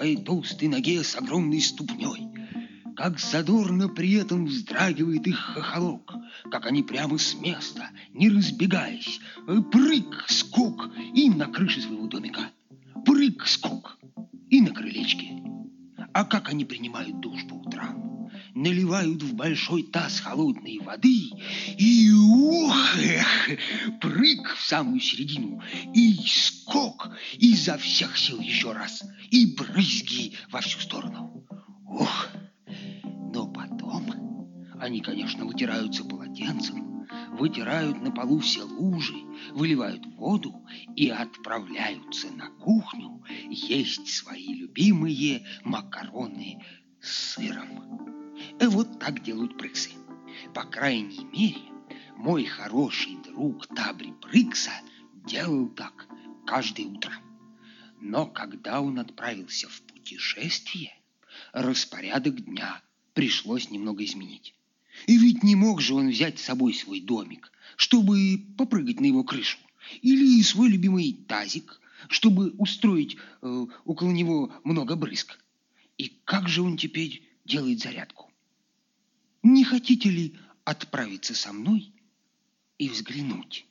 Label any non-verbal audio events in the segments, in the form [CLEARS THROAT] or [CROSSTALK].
своей толстой ноге с огромной ступней? Как задорно при этом вздрагивает их хохолок? Как они прямо с места, не разбегаясь, прыг, скок и на крыше своего домика. По утрам? наливают в большой таз холодной воды и ух, эх, прыг в самую середину и скок изо всех сил еще раз и брызги во всю сторону. Ух, но потом они, конечно, вытираются полотенцем, вытирают на полу все лужи, выливают воду и отправляются на кухню есть свои любимые макароны с сыром. Э, вот так делают прыксы. По крайней мере, мой хороший друг Табри Прыкса делал так каждое утро. Но когда он отправился в путешествие, распорядок дня пришлось немного изменить. И ведь не мог же он взять с собой свой домик, чтобы попрыгать на его крышу, или свой любимый тазик, чтобы устроить э, около него много брызг. И как же он теперь делает зарядку? Не хотите ли отправиться со мной и взглянуть?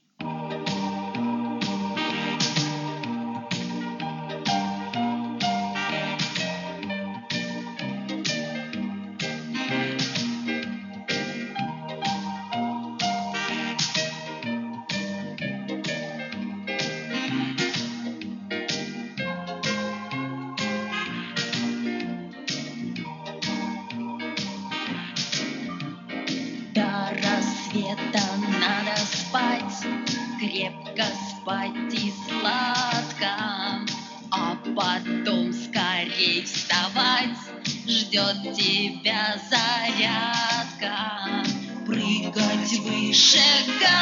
Czeka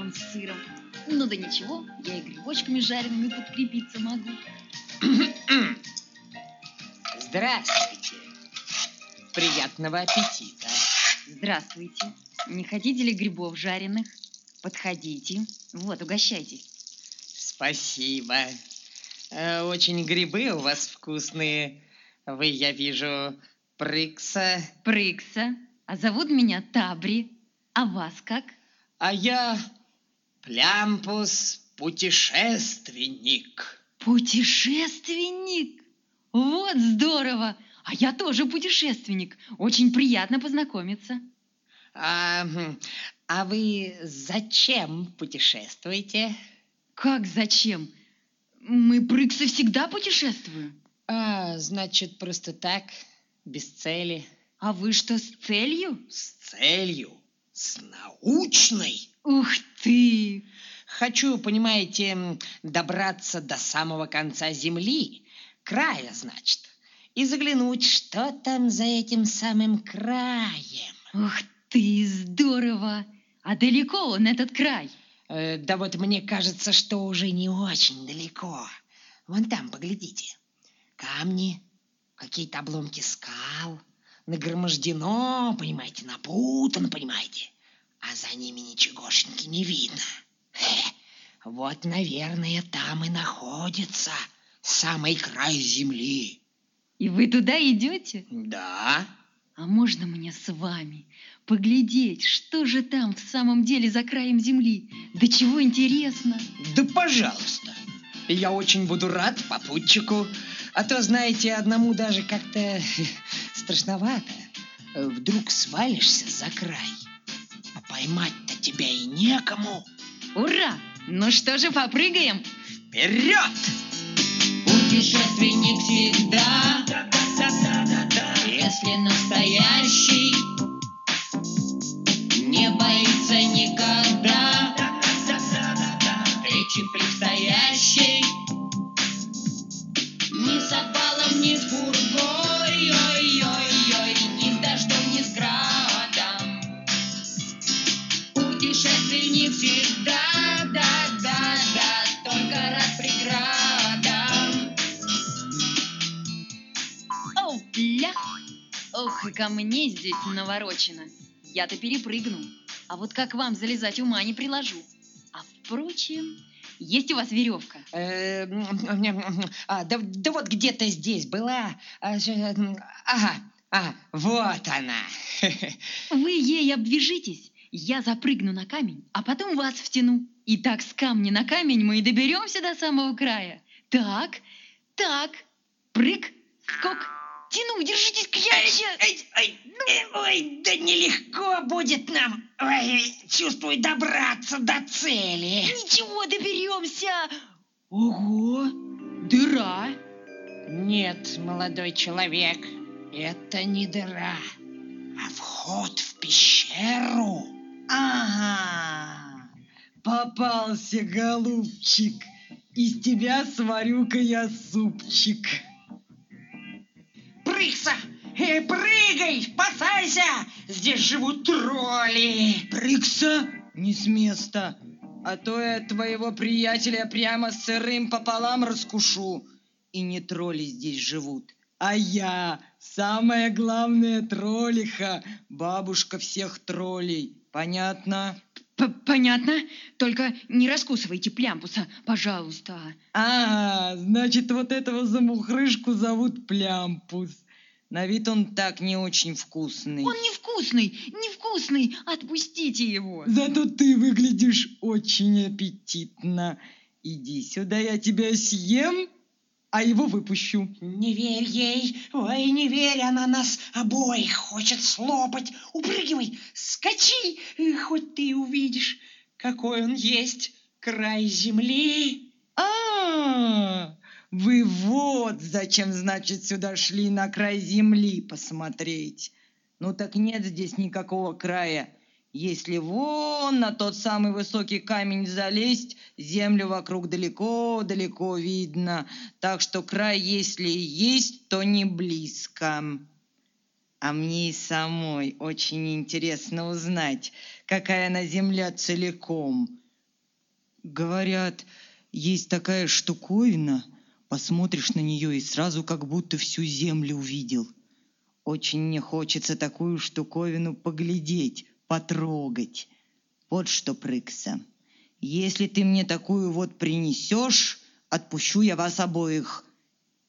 макарон с сыром. Ну да ничего, я и грибочками жареными подкрепиться могу. [CLEARS THROAT] Здравствуйте. Приятного аппетита. Здравствуйте. Не хотите ли грибов жареных? Подходите. Вот, угощайтесь. Спасибо. Э, очень грибы у вас вкусные. Вы, я вижу, Прыкса. Прыкса. А зовут меня Табри. А вас как? А я Плямпус путешественник. Путешественник? Вот здорово! А я тоже путешественник. Очень приятно познакомиться. А, а вы зачем путешествуете? Как зачем? Мы, прыксы, всегда путешествуем. А, значит, просто так, без цели. А вы что, с целью? С целью с научной. Ух ты! Хочу, понимаете, добраться до самого конца Земли, края, значит, и заглянуть, что там за этим самым краем. Ух ты, здорово! А далеко он, этот край? Э, да вот мне кажется, что уже не очень далеко. Вон там, поглядите. Камни, какие-то обломки скал нагромождено, понимаете, напутано, понимаете, а за ними ничегошеньки не видно. Хе, вот, наверное, там и находится самый край земли. И вы туда идете? Да. А можно мне с вами поглядеть, что же там в самом деле за краем земли? Да чего интересно? Да пожалуйста. Я очень буду рад попутчику. А то, знаете, одному даже как-то страшновато. вдруг свалишься за край, поймать-то тебя и некому. Ура! Ну что же, попрыгаем? Вперед! Путешественник всегда, если настоящий, Ох, и ко мне здесь наворочено. Я-то перепрыгну. А вот как вам залезать, ума не приложу. А впрочем, есть у вас веревка? Э, а, да, да вот где-то здесь была. А, Ага, ага, вот она. [LAUGHS] Вы ей обвяжитесь, я запрыгну на камень, а потом вас втяну. И так с камня на камень мы и доберемся до самого края. Так, так, прыг, скок, тяну, держитесь. Ой, ой, э, ой, да нелегко будет нам, ой, чувствую, добраться до цели. Ничего, доберемся. Ого, дыра. Нет, молодой человек, это не дыра, а вход в пещеру. Ага, попался, голубчик. Из тебя сварю-ка я супчик. Прыгса, э, прыгай, спасайся, здесь живут тролли. Прикса, не с места, а то я твоего приятеля прямо сырым пополам раскушу. И не тролли здесь живут, а я, самая главная троллиха, бабушка всех троллей. Понятно? П- Понятно, только не раскусывайте плямпуса, пожалуйста. А, значит, вот этого замухрышку зовут Плямпус. На вид он так не очень вкусный. Он невкусный, невкусный, отпустите его. Зато ты выглядишь очень аппетитно. Иди сюда, я тебя съем, а его выпущу. Не верь ей, ой, не верь, она нас обоих хочет слопать. Упрыгивай, скачи, и хоть ты увидишь, какой он есть, край земли. А, вы вот зачем, значит, сюда шли на край земли посмотреть. Ну так нет здесь никакого края. Если вон на тот самый высокий камень залезть, землю вокруг далеко-далеко видно. Так что край, если и есть, то не близко. А мне и самой очень интересно узнать, какая она земля целиком. Говорят, есть такая штуковина, посмотришь на нее и сразу как будто всю землю увидел. Очень мне хочется такую штуковину поглядеть, потрогать. Вот что, Прыкса, если ты мне такую вот принесешь, отпущу я вас обоих.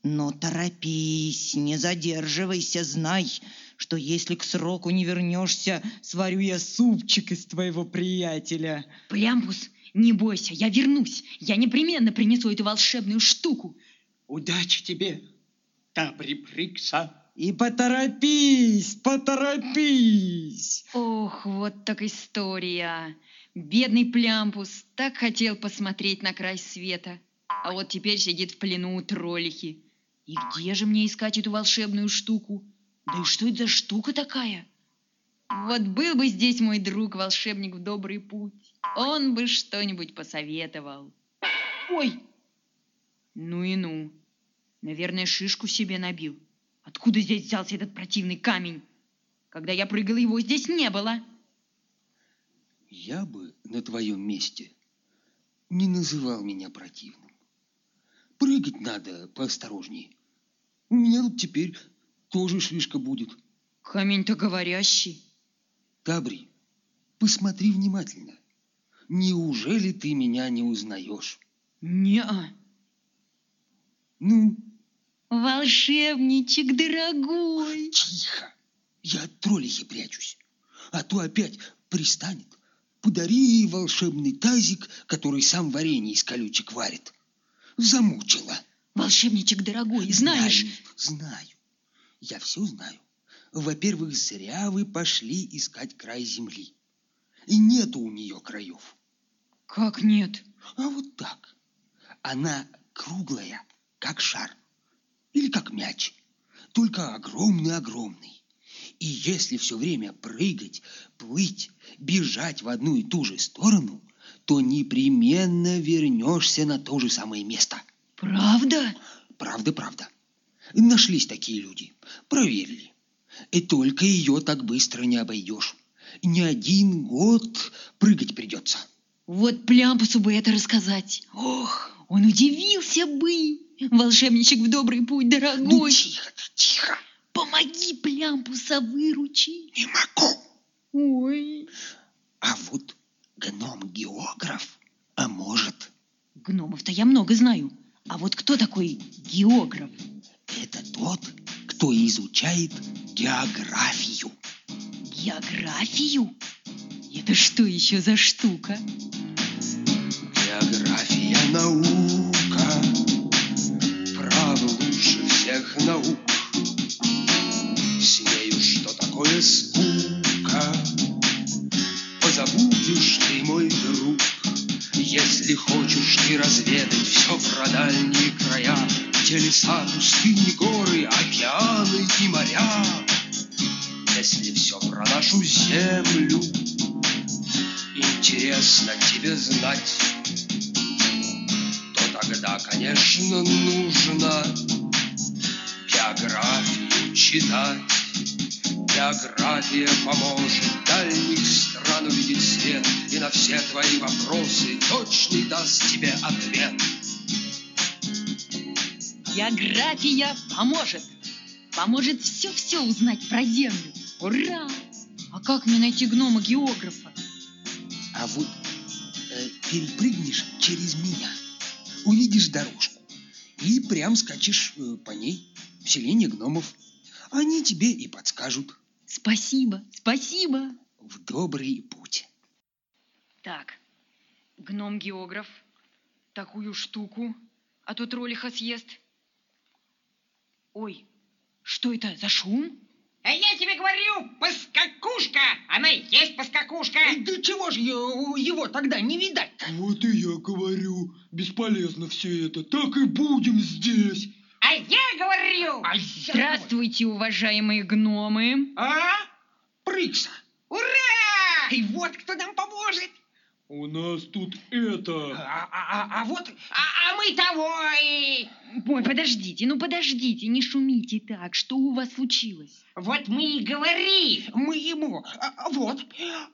Но торопись, не задерживайся, знай, что если к сроку не вернешься, сварю я супчик из твоего приятеля. Плямпус, не бойся, я вернусь. Я непременно принесу эту волшебную штуку. Удачи тебе, Табри Прикса. И поторопись, поторопись. Ох, вот так история. Бедный Плямпус так хотел посмотреть на край света, а вот теперь сидит в плену у троллихи. И где же мне искать эту волшебную штуку? Да и что это за штука такая? Вот был бы здесь мой друг, волшебник в добрый путь, он бы что-нибудь посоветовал. Ой! Ну и ну. Наверное, шишку себе набил. Откуда здесь взялся этот противный камень? Когда я прыгала, его здесь не было. Я бы на твоем месте не называл меня противным. Прыгать надо поосторожнее. У меня тут теперь тоже шишка будет. Камень-то говорящий. Табри, посмотри внимательно. Неужели ты меня не узнаешь? Не-а. Ну, Волшебничек дорогой. тихо. Я от троллихи прячусь. А то опять пристанет. Подари ей волшебный тазик, который сам варенье из колючек варит. Замучила. Волшебничек дорогой, знаешь, Знаю, знаю. Я все знаю. Во-первых, зря вы пошли искать край земли. И нету у нее краев. Как нет? А вот так. Она круглая, как шар. Или как мяч. Только огромный-огромный. И если все время прыгать, плыть, бежать в одну и ту же сторону, то непременно вернешься на то же самое место. Правда? Правда, правда. Нашлись такие люди. Проверили. И только ее так быстро не обойдешь. Не один год прыгать придется. Вот Плямпусу бы это рассказать. Ох, он удивился бы. Волшебничек в добрый путь, Ну, дорогой. тихо ты, тихо. Помоги Плямпуса выручи. Не могу. Ой. А вот гном-географ, а может, Гномов-то я много знаю. А вот кто такой географ? это тот, кто изучает географию. Географию? Это что еще за штука? География наука, всех наук. С нею что такое скука? Позабудешь ты, мой друг, если хочешь ты разведать все про дальние края, где леса, пустыни, горы, География поможет. Поможет все-все узнать про Землю. Ура! А как мне найти гнома-географа? А вот э, перепрыгнешь через меня, увидишь дорожку и прям скачешь э, по ней в селение гномов. Они тебе и подскажут Спасибо, спасибо. в добрый путь. Так, гном-географ, такую штуку, а то троллиха съест. Ой, что это за шум? А я тебе говорю, поскакушка! Она и есть поскакушка! Да чего же его тогда не видать-то? Вот и я говорю, бесполезно все это, так и будем здесь. А я говорю! А Здравствуйте, уважаемые гномы. А? Прыкса! Ура! И вот кто нам поможет! У нас тут это... А, а- а- а вот А, а мы того и... Ой, подождите, ну подождите, не шумите так. Что у вас случилось? Вот мы и говорим. мы ему, а- а вот,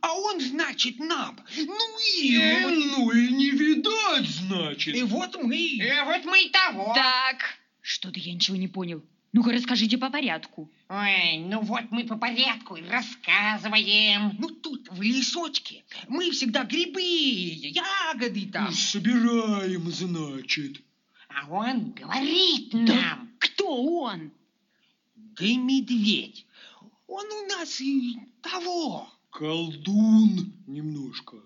а он, значит, нам. Ну и... Э, ну и не видать, И значит. вот мы... Э, вот мы и того. Так, что-то я ничего не понял. Ну-ка расскажите по порядку. Ой, ну вот мы по порядку и рассказываем. Ну тут, в лесочке, мы всегда грибы, ягоды там. Собираем, значит. А он говорит нам. Кто он? Да медведь. Он у нас и того. Колдун немножко.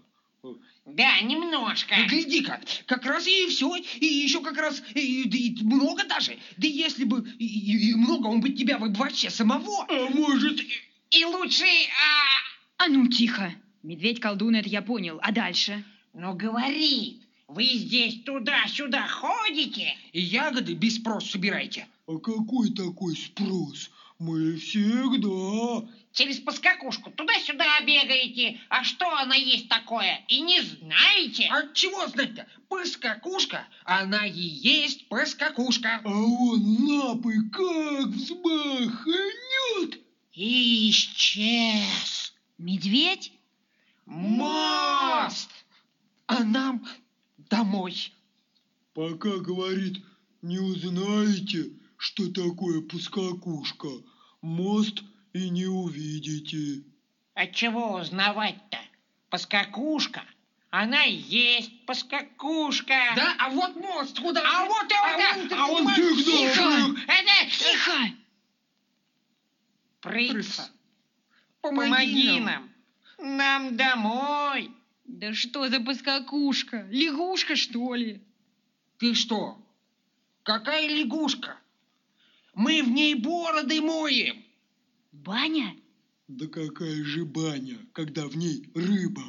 Да, немножко. Гляди-ка, как раз и все, и еще как раз и, да и много даже. Да если бы и, и- и много, он бы тебя бы вообще самого. А может, и- И лучше... А... А ну тихо. Медведь-колдун, это я понял. А дальше? Ну, говорит, вы здесь туда-сюда ходите? И ягоды без спроса собирайте. а какой такой спрос? Мы всегда... Через поскакушку туда-сюда бегаете. А что она есть такое? И не знаете? А чего знать-то? Поскакушка, она и есть поскакушка. А он лапы как взмахнет. И исчез. Медведь? Мост! А нам домой. Пока говорит, не узнаете, что такое поскакушка, мост и не увидите. А чего узнавать-то? Поскакушка. Она и есть поскакушка. Да, а вот мост куда? А вот и он, а он понимаешь, всегда Тихо! Это... Тихо! Прыгса, Помоги, помоги нам. нам. Нам домой. Да что за поскакушка? Лягушка, что ли? Ты что? Какая лягушка? Мы в ней бороды моем. Баня? Да какая же баня, когда в ней рыба?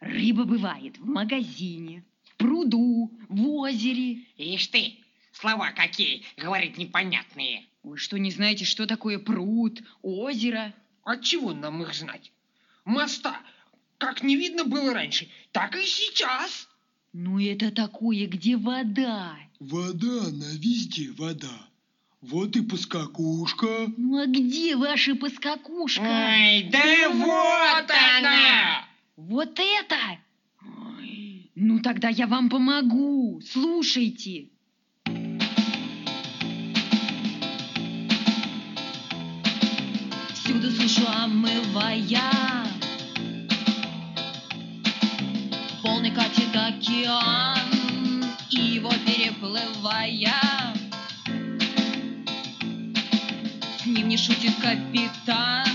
Рыба бывает в магазине, в пруду, в озере. Ишь ты, слова какие, говорит непонятные. Вы что, не знаете, что такое пруд, озеро? От чего нам их знать? Моста, как не видно было раньше, так и сейчас. Ну, это такое, где вода. Вода, она везде вода. Вот и поскакушка. Ну, а где ваша поскакушка? Ай, да вот она! Вот это? Ой, ну, тогда я вам помогу. Слушайте. Всюду слышу, омывая Волны катит океан И его переплывая не шутит капитан.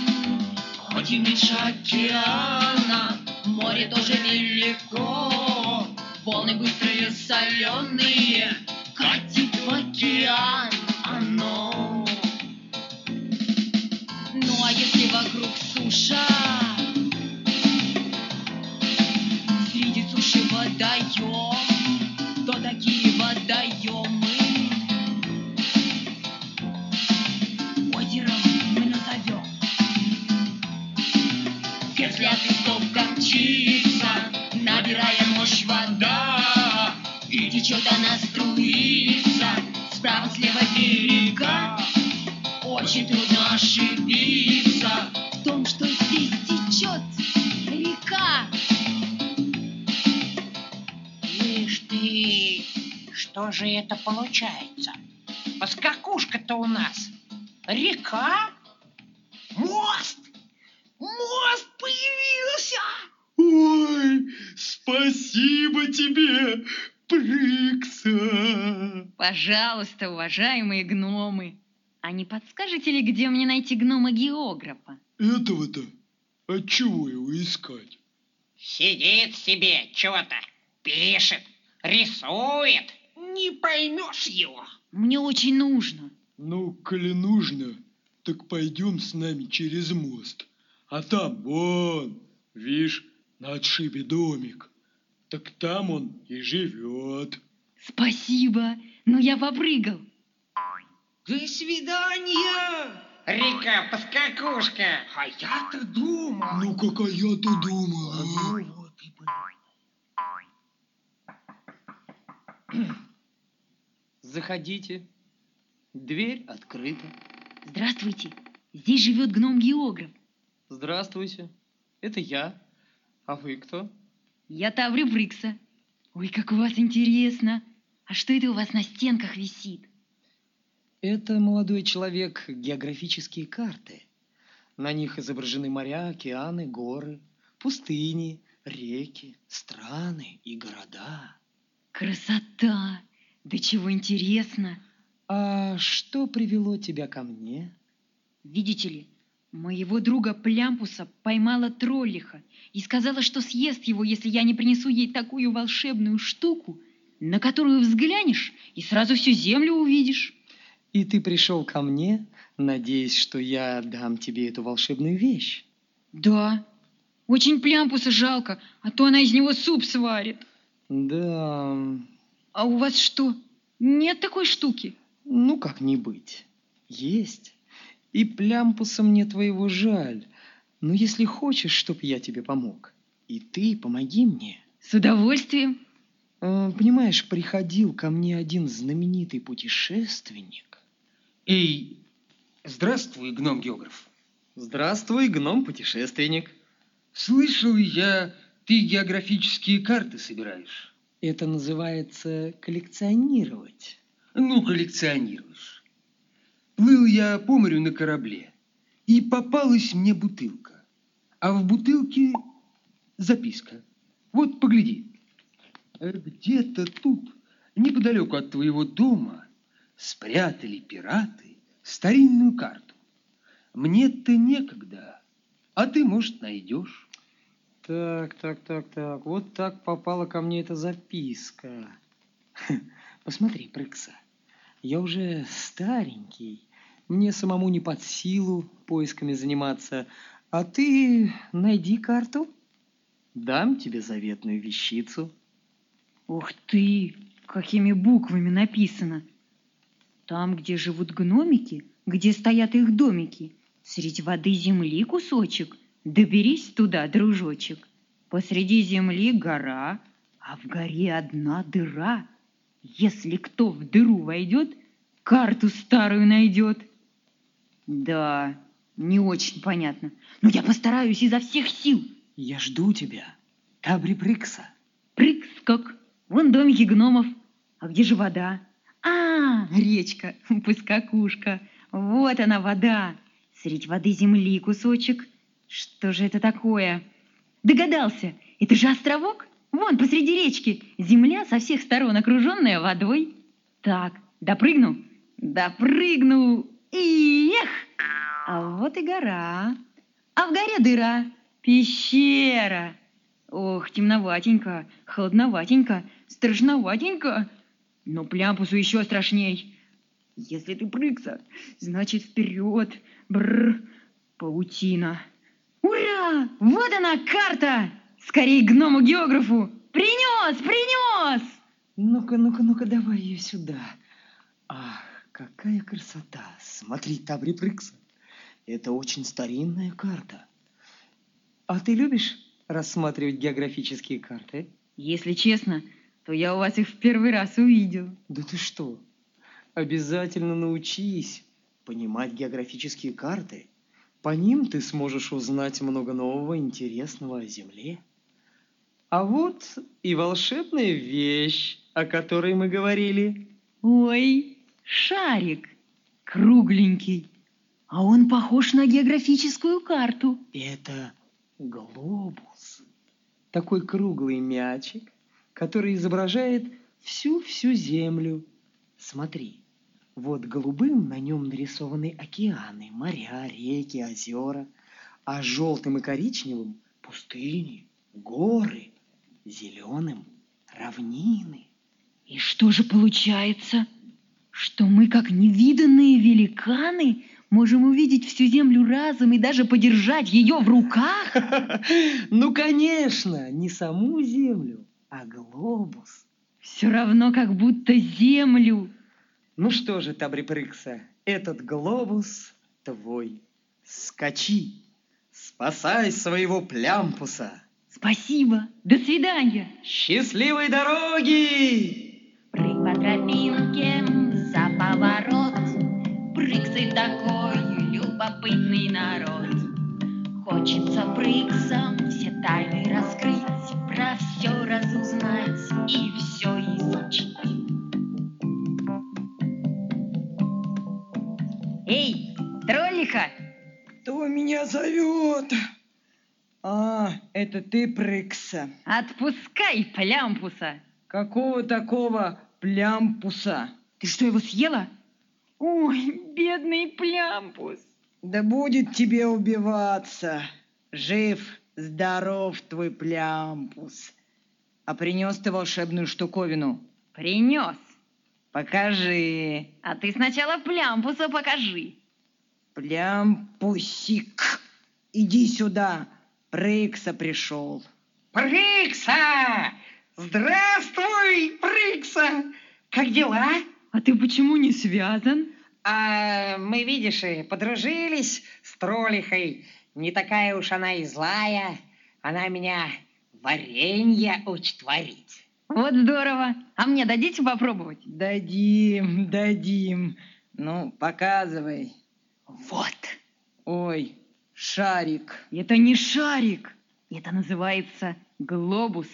Хоть и меньше океана Море тоже велико. Волны быстрые, соленые Катит в океан оно. Ну а если вокруг суша, среди суши водоем, течет она струится, справа слева берега, очень трудно ошибиться в том, что здесь течет река. Ишь ты, что же это получается? Поскакушка-то у нас река? Пожалуйста, уважаемые гномы, а не подскажете ли, где мне найти гнома-географа? Этого-то от чего его искать? Сидит себе, чего-то пишет, рисует. Не поймешь его. Мне очень нужно. Ну, коли нужно, так пойдем с нами через мост. А там, вон, видишь, на отшибе домик. Так там он и живет. Спасибо, но я попрыгал. До свидания. Река-поскакушка. А я-то думал. Ну, как а я-то думал. а? Ну вот и. Заходите. Дверь открыта. Здравствуйте, здесь живет гном-географ. Здравствуйте. Это я. А вы кто? Я Таври Брикса. Ой, как у вас интересно. А что это у вас на стенках висит? Это, молодой человек, географические карты. На них изображены моря, океаны, горы, пустыни, реки, страны и города. Красота! Да чего интересно! А что привело тебя ко мне? Видите ли, моего друга Плямпуса поймала троллиха и сказала, что съест его, если я не принесу ей такую волшебную штуку, на которую взглянешь и сразу всю землю увидишь. И ты пришел ко мне, надеясь, что я дам тебе эту волшебную вещь. Да, очень Плямпуса жалко, а то она из него суп сварит. Да, А у вас что, нет такой штуки? ну как не быть. Есть. И плямпуса мне твоего жаль. Но если хочешь, чтоб я тебе помог, и ты помоги мне. С удовольствием. Э, Понимаешь, приходил ко мне один знаменитый путешественник. Эй, здравствуй, гном-географ. Здравствуй, гном-путешественник. Слышал я, ты географические карты собираешь. Это называется коллекционировать. Ну, коллекционируешь. Плыл я по морю на корабле, и попалась мне бутылка. А в бутылке записка. Вот, погляди. Э, Где-то тут, неподалеку от твоего дома, спрятали пираты старинную карту. Мне-то некогда, а ты, может, найдешь. Так, так, так, так. Вот так попала ко мне эта записка. [LAUGHS] Посмотри, Прыкса. Я уже старенький. Мне самому не под силу поисками заниматься. А ты найди карту. Дам тебе заветную вещицу. Ух ты, какими буквами написано. Там, где живут гномики, где стоят их домики, средь воды земли кусочек, доберись туда, дружочек. Посреди земли гора, а в горе одна дыра. Если кто в дыру войдет, карту старую найдет. Да, не очень понятно, но я постараюсь изо всех сил. Я жду тебя, Табри Прикса. Прыг-скок, вон домики гномов. А где же вода? А, речка, [LAUGHS] поскакушка. Вот она вода. Средь воды земли кусочек. Что же это такое? Догадался, это же островок. Вон посреди речки. Земля со всех сторон окруженная водой. Так, допрыгну? Допрыгну. И эх! А вот и гора. А в горе дыра. Пещера. Ох, темноватенько, холодноватенько, страшноватенько. Но плямпусу еще страшней. Если ты прыгся, значит вперед. Бррр, паутина. Ура! Вот она, карта! Скорей гному-географу! Принес, принес! Ну-ка, ну-ка, ну-ка, давай ее сюда. Ах, какая красота! Смотри, Табри Прикса. Это очень старинная карта. А ты любишь рассматривать географические карты? Если честно, то я у вас их в первый раз увидел. Да ты что? Обязательно научись понимать географические карты. По ним ты сможешь узнать много нового интересного о Земле. А вот и волшебная вещь, о которой мы говорили. Ой, шарик, кругленький, а он похож на географическую карту. Это глобус. Такой круглый мячик, который изображает всю-всю Землю. Смотри, вот голубым на нем нарисованы океаны, моря, реки, озера, а желтым и коричневым – пустыни, горы, зеленым – равнины. И что же получается? Что мы, как невиданные великаны, можем увидеть всю землю разом и даже подержать ее в руках? [LAUGHS] Ну, конечно, не саму Землю, а глобус. Все равно, как будто землю. Ну что же, Табри Прыкса, этот глобус твой. Скачи, спасай своего плямпуса. Спасибо. До свидания. Счастливой дороги! Прыг по тропинке за поворот. Прыксы такой любопытный народ. Хочется прыксам все тайны раскрыть, про все разузнать и все изучить. Эй, троллиха! Кто меня зовет? А, это ты, Прыкса. Отпускай плямпуса! Какого такого плямпуса? Ты что, его съела? Ой, бедный плямпус! Да будет тебе убиваться. Жив, здоров твой плямпус. А принес ты волшебную штуковину? Принес. Покажи. А ты сначала плямпуса покажи. Плямпусик, иди сюда. Прыкса пришел. Прикса! Здравствуй, Прикса! Как дела? А ты почему не связан? А мы, видишь, и подружились с троллихой. Не такая уж она и злая. Она меня варенье учит варить. Вот здорово. А мне дадите попробовать? Дадим, дадим. Ну, показывай. Вот. Ой, шарик. Это не шарик. Это называется глобус.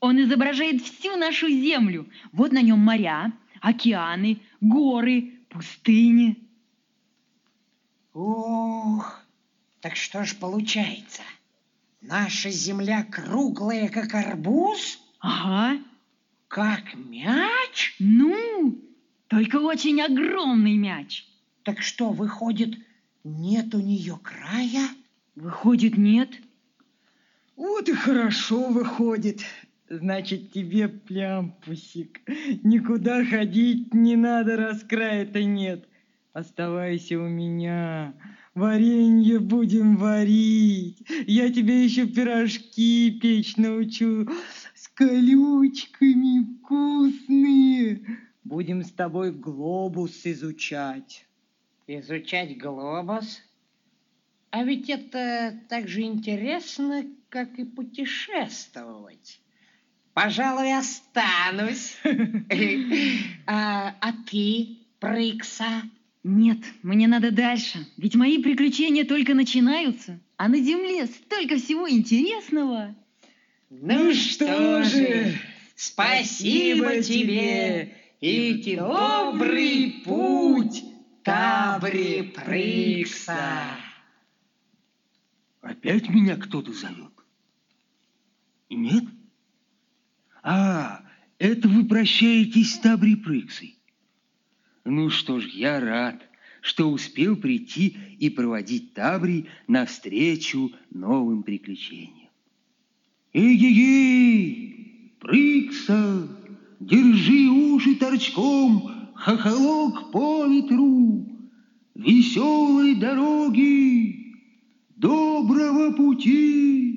Он изображает всю нашу землю. Вот на нем моря, океаны, горы, пустыни. Ох, так что ж получается? Наша земля круглая, как арбуз? Ага. Как мяч? Ну, только очень огромный мяч. Так что, выходит, нет у нее края? Выходит, нет. Вот и хорошо выходит. Значит, тебе, плямпусик, никуда ходить не надо, раз края-то нет. Оставайся у меня. Варенье будем варить. Я тебе еще пирожки печь научу. С колючками вкусные. Будем с тобой глобус изучать. Изучать глобус? А ведь это так же интересно, как и путешествовать. Пожалуй, останусь. [LAUGHS] А, а ты, Прыкса? Нет, мне надо дальше, ведь мои приключения только начинаются, а на земле столько всего интересного. Ну что же, спасибо тебе и добрый путь, Табри Прикса. Опять меня кто-то зовет? Нет? А, это вы прощаетесь с Табри Приксой. Ну что ж, я рад, что успел прийти и проводить Табри навстречу новым приключениям. Эй-ей-ей, Прикса, держи уши торчком, хохолок по ветру, веселой дороги, доброго пути.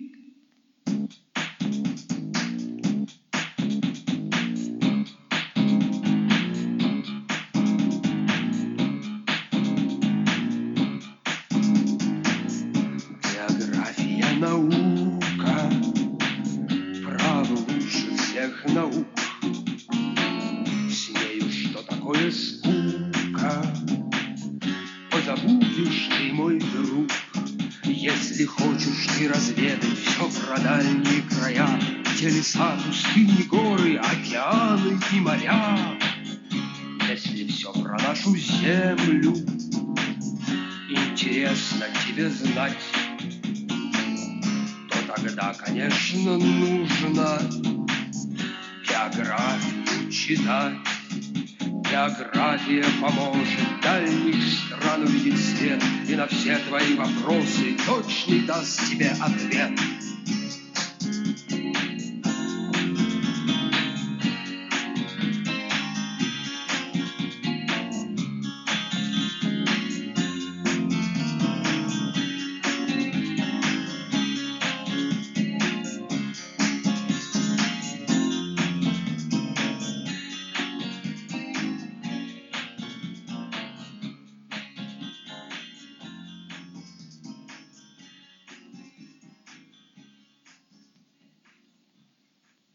Интересно тебе знать, то тогда, конечно, нужно географию читать. География поможет дальних стран увидеть свет И на все твои вопросы точный даст тебе ответ.